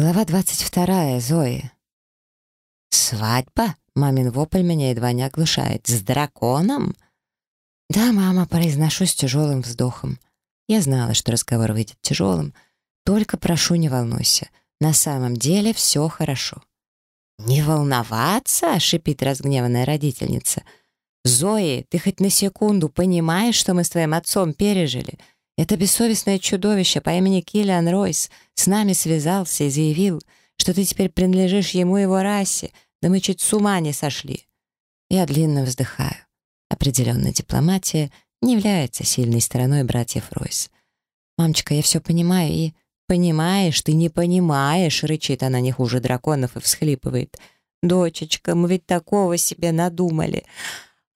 Глава 22. Зои. «Свадьба?» — мамин вопль меня едва не оглушает. «С драконом?» «Да, мама», — произношу с тяжелым вздохом. Я знала, что разговор выйдет тяжелым. Только прошу, не волнуйся. На самом деле все хорошо. «Не волноваться?» — шипит разгневанная родительница. «Зои, ты хоть на секунду понимаешь, что мы с твоим отцом пережили?» Это бессовестное чудовище по имени Киллиан Ройс с нами связался и заявил, что ты теперь принадлежишь ему и его расе, да мы чуть с ума не сошли. Я длинно вздыхаю. Определенная дипломатия не является сильной стороной братьев Ройс. «Мамочка, я все понимаю и...» «Понимаешь, ты не понимаешь!» — рычит она не хуже драконов и всхлипывает. «Дочечка, мы ведь такого себе надумали.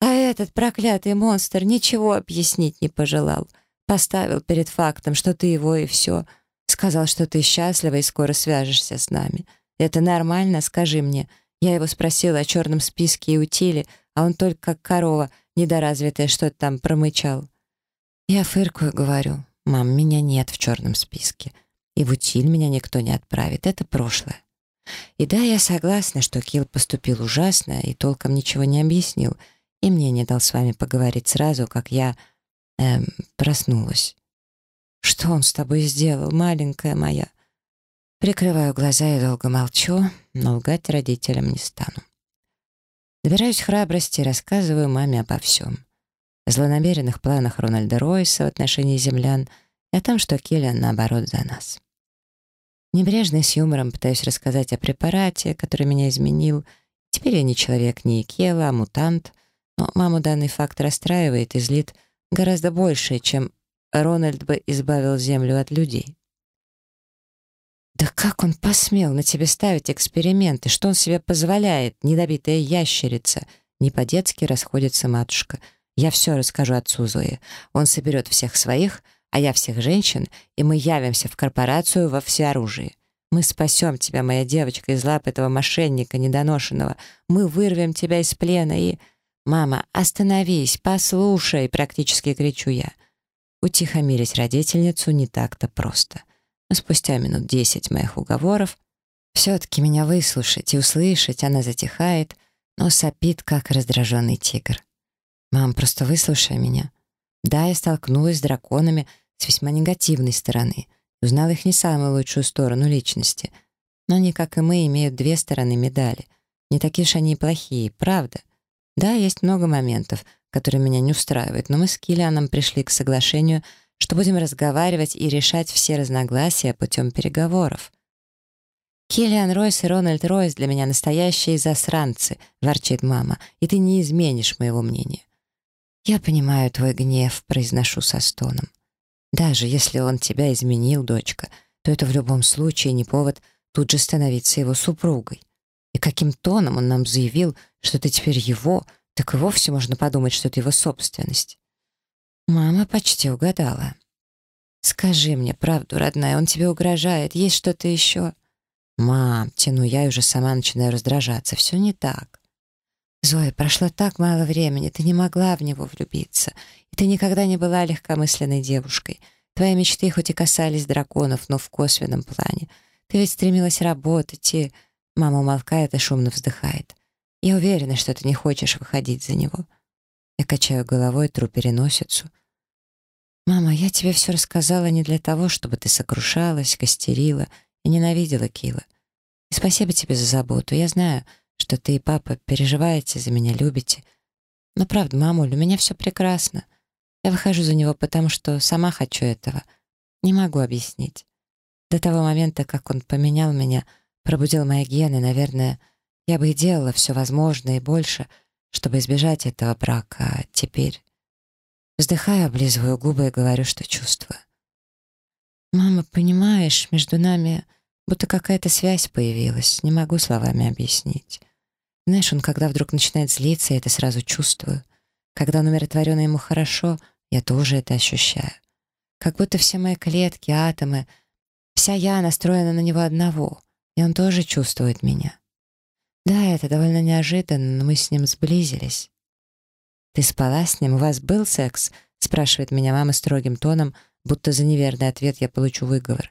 А этот проклятый монстр ничего объяснить не пожелал. Поставил перед фактом, что ты его и все. Сказал, что ты счастлива и скоро свяжешься с нами. Это нормально, скажи мне. Я его спросила о черном списке и утиле, а он только как корова, недоразвитая, что-то там промычал. Я фыркую, говорю, «Мам, меня нет в черном списке. И в утиль меня никто не отправит. Это прошлое». И да, я согласна, что Килл поступил ужасно и толком ничего не объяснил, и мне не дал с вами поговорить сразу, как я Эм, проснулась. «Что он с тобой сделал, маленькая моя?» Прикрываю глаза и долго молчу, но лгать родителям не стану. Добираюсь храбрости и рассказываю маме обо всем. О злонамеренных планах Рональда Ройса в отношении землян и о том, что Киллиан, наоборот, за нас. Небрежно с юмором пытаюсь рассказать о препарате, который меня изменил. Теперь я не человек, не Икела, а мутант, но маму данный факт расстраивает и злит, Гораздо больше, чем Рональд бы избавил Землю от людей. «Да как он посмел на тебе ставить эксперименты? Что он себе позволяет, недобитая ящерица?» Не по-детски расходится матушка. «Я все расскажу отцу Зои. Он соберет всех своих, а я всех женщин, и мы явимся в корпорацию во всеоружии. Мы спасем тебя, моя девочка, из лап этого мошенника недоношенного. Мы вырвем тебя из плена и...» «Мама, остановись, послушай!» — практически кричу я. Утихомирить родительницу не так-то просто. Но спустя минут десять моих уговоров все-таки меня выслушать и услышать она затихает, но сопит, как раздраженный тигр. «Мам, просто выслушай меня. Да, я столкнулась с драконами с весьма негативной стороны, узнала их не самую лучшую сторону личности, но они, как и мы, имеют две стороны медали. Не такие уж они и плохие, правда?» Да, есть много моментов, которые меня не устраивают, но мы с Киллианом пришли к соглашению, что будем разговаривать и решать все разногласия путем переговоров. «Киллиан Ройс и Рональд Ройс для меня настоящие засранцы», — ворчит мама, «и ты не изменишь моего мнения». «Я понимаю твой гнев», — произношу со стоном. «Даже если он тебя изменил, дочка, то это в любом случае не повод тут же становиться его супругой. И каким тоном он нам заявил, что ты теперь его, так и вовсе можно подумать, что это его собственность. Мама почти угадала. «Скажи мне правду, родная, он тебе угрожает, есть что-то еще?» «Мам, тяну я и уже сама начинаю раздражаться, все не так». «Зоя, прошло так мало времени, ты не могла в него влюбиться, и ты никогда не была легкомысленной девушкой. Твои мечты хоть и касались драконов, но в косвенном плане. Ты ведь стремилась работать и...» Мама умолкает и шумно вздыхает. «Я уверена, что ты не хочешь выходить за него». Я качаю головой, тру переносицу. «Мама, я тебе все рассказала не для того, чтобы ты сокрушалась, костерила и ненавидела Кила. И спасибо тебе за заботу. Я знаю, что ты и папа переживаете за меня, любите. Но правда, мамуль, у меня все прекрасно. Я выхожу за него, потому что сама хочу этого. Не могу объяснить. До того момента, как он поменял меня — пробудил мои гены, наверное, я бы и делала все возможное и больше, чтобы избежать этого брака, а теперь... Вздыхаю, облизываю губы и говорю, что чувствую. «Мама, понимаешь, между нами будто какая-то связь появилась, не могу словами объяснить. Знаешь, он когда вдруг начинает злиться, я это сразу чувствую. Когда он умиротворен ему хорошо, я тоже это ощущаю. Как будто все мои клетки, атомы, вся я настроена на него одного — и он тоже чувствует меня. Да, это довольно неожиданно, но мы с ним сблизились. «Ты спала с ним? У вас был секс?» — спрашивает меня мама строгим тоном, будто за неверный ответ я получу выговор.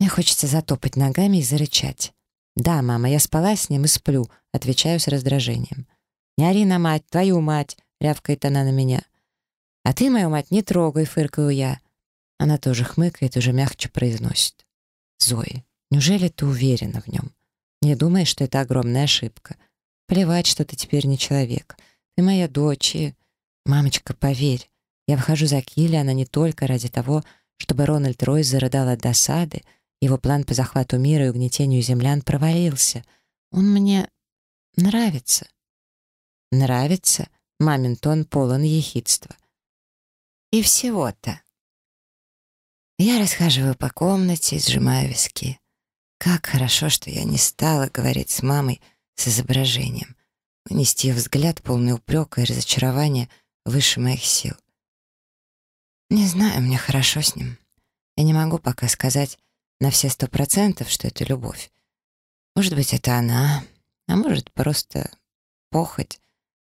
Мне хочется затопать ногами и зарычать. «Да, мама, я спала с ним и сплю», — отвечаю с раздражением. «Не ори на мать, твою мать!» — рявкает она на меня. «А ты мою мать не трогай», — фыркаю я. Она тоже хмыкает, уже мягче произносит. «Зои, неужели ты уверена в нем? Не думаешь, что это огромная ошибка? Плевать, что ты теперь не человек. Ты моя дочь и... Мамочка, поверь, я выхожу за Киллиана не только ради того, чтобы Рональд Ройс зарыдал от досады, его план по захвату мира и угнетению землян провалился. Он мне нравится. Нравится? Мамин тон полон ехидства. И всего-то. Я расхаживаю по комнате и сжимаю виски. Как хорошо, что я не стала говорить с мамой с изображением. Унести взгляд, полный упрека и разочарования, выше моих сил. Не знаю, мне хорошо с ним. Я не могу пока сказать на все сто процентов, что это любовь. Может быть, это она, а может, просто похоть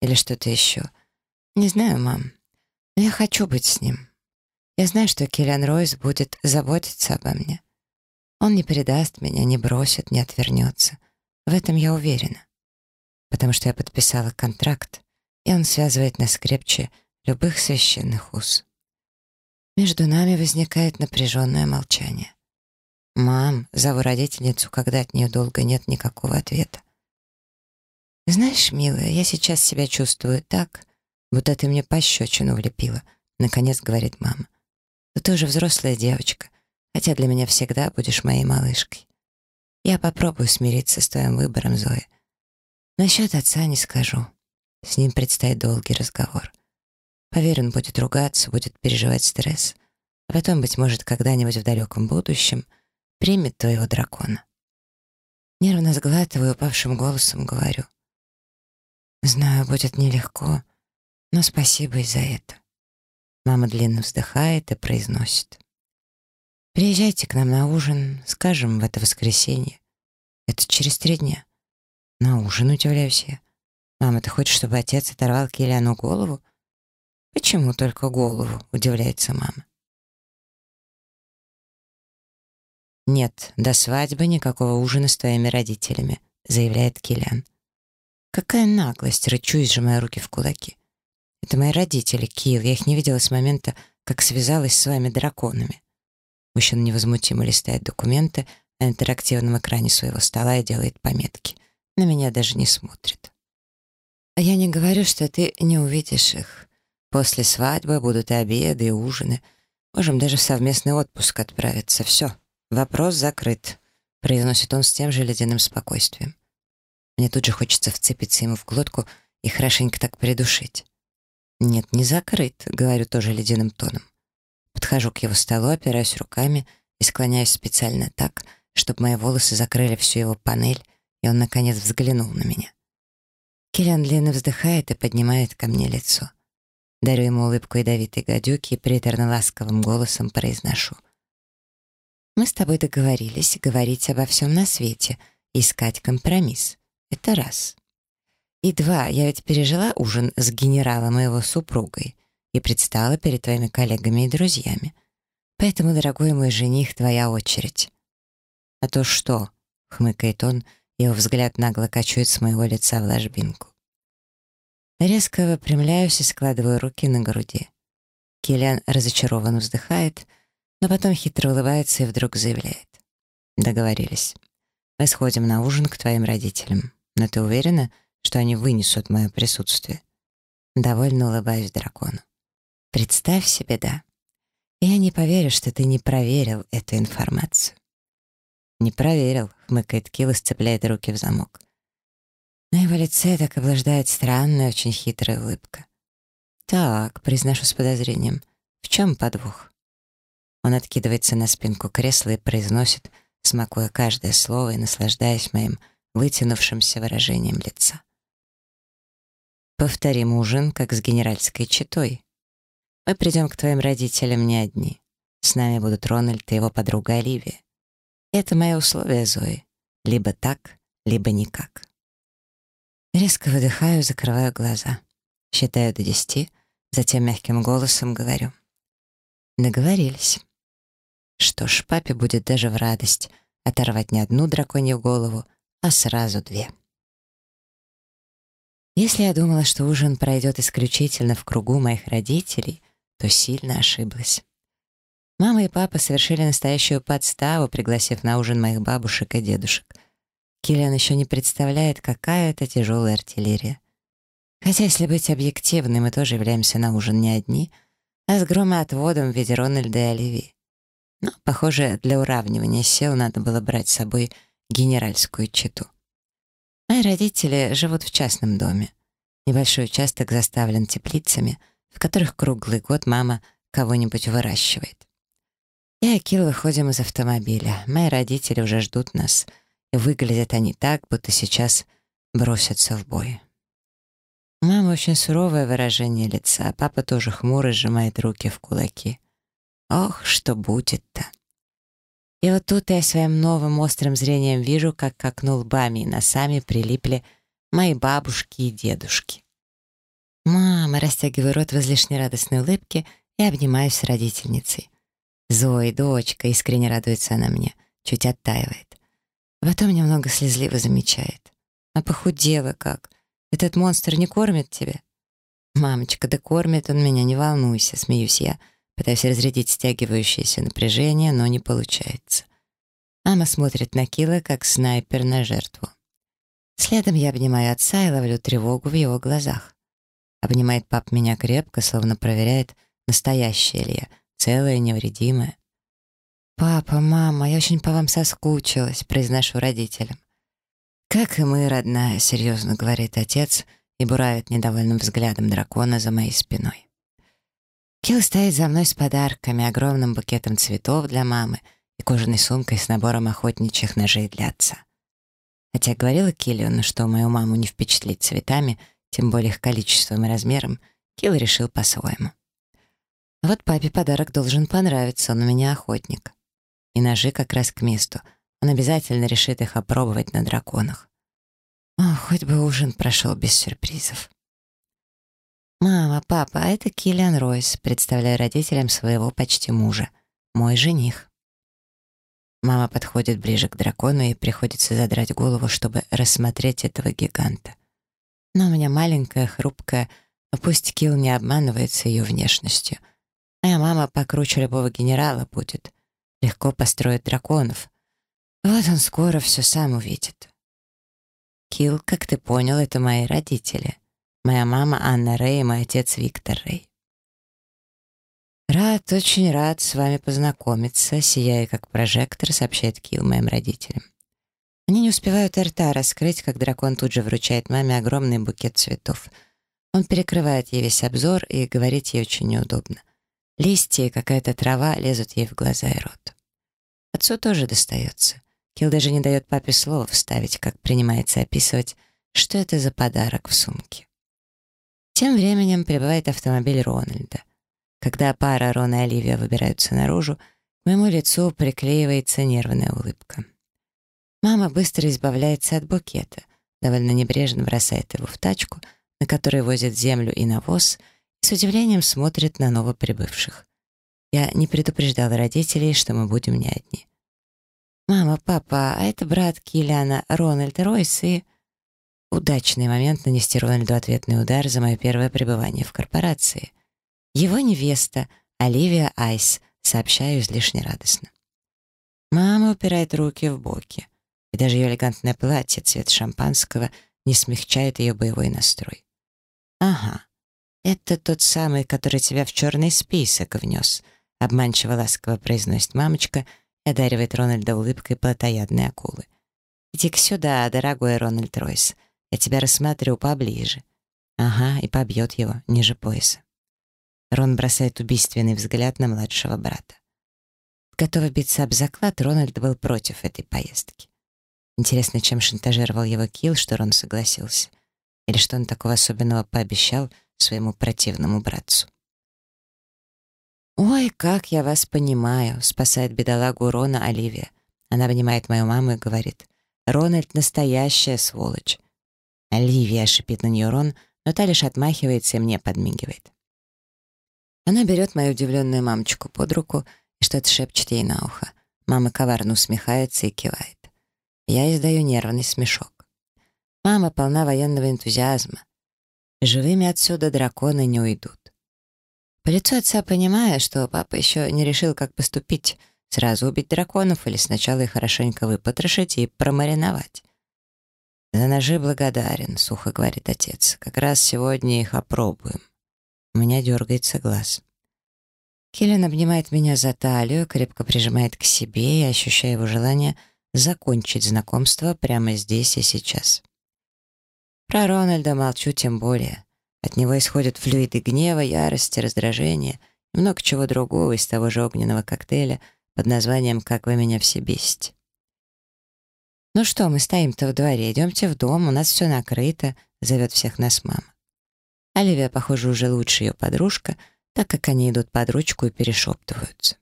или что-то еще. Не знаю, мам, но я хочу быть с ним. Я знаю, что Киллиан Ройс будет заботиться обо мне. Он не предаст меня, не бросит, не отвернется. В этом я уверена. Потому что я подписала контракт, и он связывает нас крепче любых священных уз. Между нами возникает напряженное молчание. «Мам», — зову родительницу, когда от нее долго нет никакого ответа. «Знаешь, милая, я сейчас себя чувствую так, будто ты мне пощечину влепила», — наконец говорит мама. «Ты тоже взрослая девочка, хотя для меня всегда будешь моей малышкой. Я попробую смириться с твоим выбором, Зоя. Насчет отца не скажу. С ним предстоит долгий разговор. Поверь, он будет ругаться, будет переживать стресс. А потом, быть может, когда-нибудь в далеком будущем примет твоего дракона. Нервно сглатываю, упавшим голосом говорю. Знаю, будет нелегко, но спасибо и за это. Мама длинно вздыхает и произносит. Приезжайте к нам на ужин, скажем, в это воскресенье. Это через три дня. На ужин, удивляюсь я. Мама, ты хочешь, чтобы отец оторвал Киллиану голову? «Почему только голову?» — удивляется мама. «Нет, до свадьбы никакого ужина с твоими родителями», — заявляет Киллиан. «Какая наглость!» — рычу и сжимаю руки в кулаки. «Это мои родители, Килл. Я их не видела с момента, как связалась с вами драконами». Мужчина невозмутимо листает документы на интерактивном экране своего стола и делает пометки. На меня даже не смотрит. «А я не говорю, что ты не увидишь их. После свадьбы будут и обеды, и ужины. Можем даже в совместный отпуск отправиться. Все, вопрос закрыт», — произносит он с тем же ледяным спокойствием. Мне тут же хочется вцепиться ему в глотку и хорошенько так придушить. «Нет, не закрыт», — говорю тоже ледяным тоном. Подхожу к его столу, опираюсь руками и склоняюсь специально так, чтобы мои волосы закрыли всю его панель, и он, наконец, взглянул на меня. Киллиан длинно вздыхает и поднимает ко мне лицо. Дарю ему улыбку ядовитой гадюки и приторно-ласковым голосом произношу. «Мы с тобой договорились говорить обо всем на свете, искать компромисс. Это раз. И два, я ведь пережила ужин с генералом и его супругой и предстала перед твоими коллегами и друзьями. Поэтому, дорогой мой жених, твоя очередь». «А то что?» — хмыкает он, его взгляд нагло качует с моего лица в ложбинку. Резко выпрямляюсь и складываю руки на груди. Киллиан разочарованно вздыхает, но потом хитро улыбается и вдруг заявляет. «Договорились. Мы сходим на ужин к твоим родителям. Но ты уверена, что они вынесут мое присутствие?» Довольно улыбаюсь дракону. «Представь себе, да. Я не поверю, что ты не проверил эту информацию». «Не проверил», — хмыкает Килл и сцепляет руки в замок. На его лице так облаждает странная, очень хитрая улыбка. «Так», — произношу с подозрением, — «в чем подвох?» Он откидывается на спинку кресла и произносит, смакуя каждое слово и наслаждаясь моим вытянувшимся выражением лица. «Повторим ужин, как с генеральской четой. Мы придем к твоим родителям не одни. С нами будут Рональд и его подруга Оливия. Это мои условия, Зои. Либо так, либо никак». Резко выдыхаю, закрываю глаза. Считаю до десяти, затем мягким голосом говорю. Договорились. Что ж, папе будет даже в радость оторвать не одну драконью голову, а сразу две. Если я думала, что ужин пройдет исключительно в кругу моих родителей, то сильно ошиблась. Мама и папа совершили настоящую подставу, пригласив на ужин моих бабушек и дедушек. Киллиан еще не представляет, какая это тяжелая артиллерия. Хотя, если быть объективным, мы тоже являемся на ужин не одни, а с громоотводом в виде Рональда и Оливии. Но, похоже, для уравнивания сил надо было брать с собой генеральскую читу. Мои родители живут в частном доме. Небольшой участок заставлен теплицами, в которых круглый год мама кого-нибудь выращивает. Я и Акил выходим из автомобиля. Мои родители уже ждут нас, и выглядят они так, будто сейчас бросятся в бой. У мамы очень суровое выражение лица, а папа тоже хмуро сжимает руки в кулаки. Ох, что будет-то. И вот тут я своим новым острым зрением вижу, как к окну лбами и носами прилипли мои бабушки и дедушки. «Мама!» — растягиваю рот в излишне радостной улыбке и обнимаюсь с родительницей. «Зои, дочка!» — искренне радуется она мне, чуть оттаивает. Потом немного слезливо замечает. «А похудела как? Этот монстр не кормит тебя?» «Мамочка, да кормит он меня, не волнуйся», — смеюсь я, пытаясь разрядить стягивающееся напряжение, но не получается. Мама смотрит на Кила, как снайпер на жертву. Следом я обнимаю отца и ловлю тревогу в его глазах. Обнимает пап меня крепко, словно проверяет, настоящая ли я, целая, невредимая. «Папа, мама, я очень по вам соскучилась», — произношу родителям. «Как и мы, родная», — серьезно говорит отец и буравит недовольным взглядом дракона за моей спиной. Килл стоит за мной с подарками, огромным букетом цветов для мамы и кожаной сумкой с набором охотничьих ножей для отца. Хотя говорила Киллиону, что мою маму не впечатлить цветами — тем более их количеством и размером, Килл решил по-своему. Вот папе подарок должен понравиться, он у меня охотник. И ножи как раз к месту. Он обязательно решит их опробовать на драконах. О, хоть бы ужин прошел без сюрпризов. «Мама, папа, а это Киллиан Ройс», представляю родителям своего почти мужа. Мой жених. Мама подходит ближе к дракону и приходится задрать голову, чтобы рассмотреть этого гиганта. Но у меня маленькая, хрупкая, пусть Килл не обманывается ее внешностью. Моя мама покруче любого генерала будет. Легко построит драконов. Вот он скоро все сам увидит. Килл, как ты понял, это мои родители. Моя мама Анна Рэй и мой отец Виктор Рэй. «Рад, очень рад с вами познакомиться», сияя как прожектор, сообщает Килл моим родителям. Они не успевают рта раскрыть, как дракон тут же вручает маме огромный букет цветов. Он перекрывает ей весь обзор, и говорить ей очень неудобно. Листья и какая-то трава лезут ей в глаза и рот. Отцу тоже достается. Килл даже не дает папе слова вставить, как принимается описывать, что это за подарок в сумке. Тем временем прибывает автомобиль Рональда. Когда пара Рон и Оливия выбираются наружу, к моему лицу приклеивается нервная улыбка. Мама быстро избавляется от букета, довольно небрежно бросает его в тачку, на которой возят землю и навоз, и с удивлением смотрит на новоприбывших. Я не предупреждала родителей, что мы будем не одни. «Мама, папа, а это брат Киллиана, Рональд Ройс и...» Удачный момент нанести Рональду ответный удар за мое первое пребывание в корпорации. Его невеста, Оливия Айс, сообщаю излишне радостно. Мама упирает руки в боки и даже ее элегантное платье цвет шампанского не смягчает ее боевой настрой. «Ага, это тот самый, который тебя в черный список внес», обманчиво ласково произносит мамочка и одаривает Рональда улыбкой плотоядной акулы. «Иди-ка сюда, дорогой Рональд Ройс, я тебя рассмотрю поближе». Ага, и побьет его ниже пояса. Рон бросает убийственный взгляд на младшего брата. Готовый биться об заклад, Рональд был против этой поездки. Интересно, чем шантажировал его Килл, что Рон согласился? Или что он такого особенного пообещал своему противному братцу? «Ой, как я вас понимаю», — спасает бедолагу Рона Оливия. Она обнимает мою маму и говорит, «Рональд — настоящая сволочь». Оливия шипит на нее Рон, но та лишь отмахивается и мне подмигивает. Она берет мою удивленную мамочку под руку и что-то шепчет ей на ухо. Мама коварно усмехается и кивает. Я издаю нервный смешок. Мама полна военного энтузиазма. Живыми отсюда драконы не уйдут. По лицу отца понимая, что папа еще не решил, как поступить, сразу убить драконов или сначала их хорошенько выпотрошить и промариновать. «За ножи благодарен», — сухо говорит отец. «Как раз сегодня их опробуем». У меня дергается глаз. Киллиан обнимает меня за талию, крепко прижимает к себе, и ощущая его желание закончить знакомство прямо здесь и сейчас. Про Рональда молчу тем более. От него исходят флюиды гнева, ярости, раздражения и много чего другого из того же огненного коктейля под названием «Как вы меня все бесите». «Ну что, мы стоим-то в дворе, идемте в дом, у нас все накрыто», — зовет всех нас мама. Оливия, похоже, уже лучше ее подружка, так как они идут под ручку и перешептываются.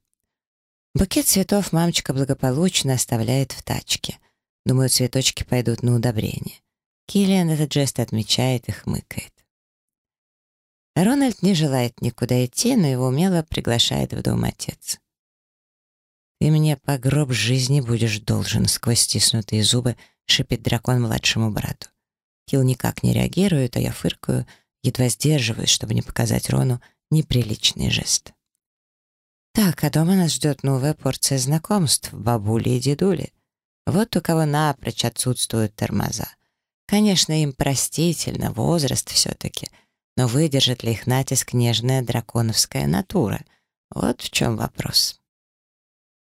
Букет цветов мамочка благополучно оставляет в тачке. Думаю, цветочки пойдут на удобрение. Киллиан этот жест отмечает и хмыкает. Рональд не желает никуда идти, но его умело приглашает в дом отец. «Ты мне по гроб жизни будешь должен», — сквозь стиснутые зубы шипит дракон младшему брату. Килл никак не реагирует, а я фыркаю, едва сдерживаюсь, чтобы не показать Рону неприличный жест. Так, а дома нас ждет новая порция знакомств, бабули и дедули. Вот у кого напрочь отсутствуют тормоза. Конечно, им простительно, возраст все-таки, но выдержит ли их натиск нежная драконовская натура? Вот в чем вопрос.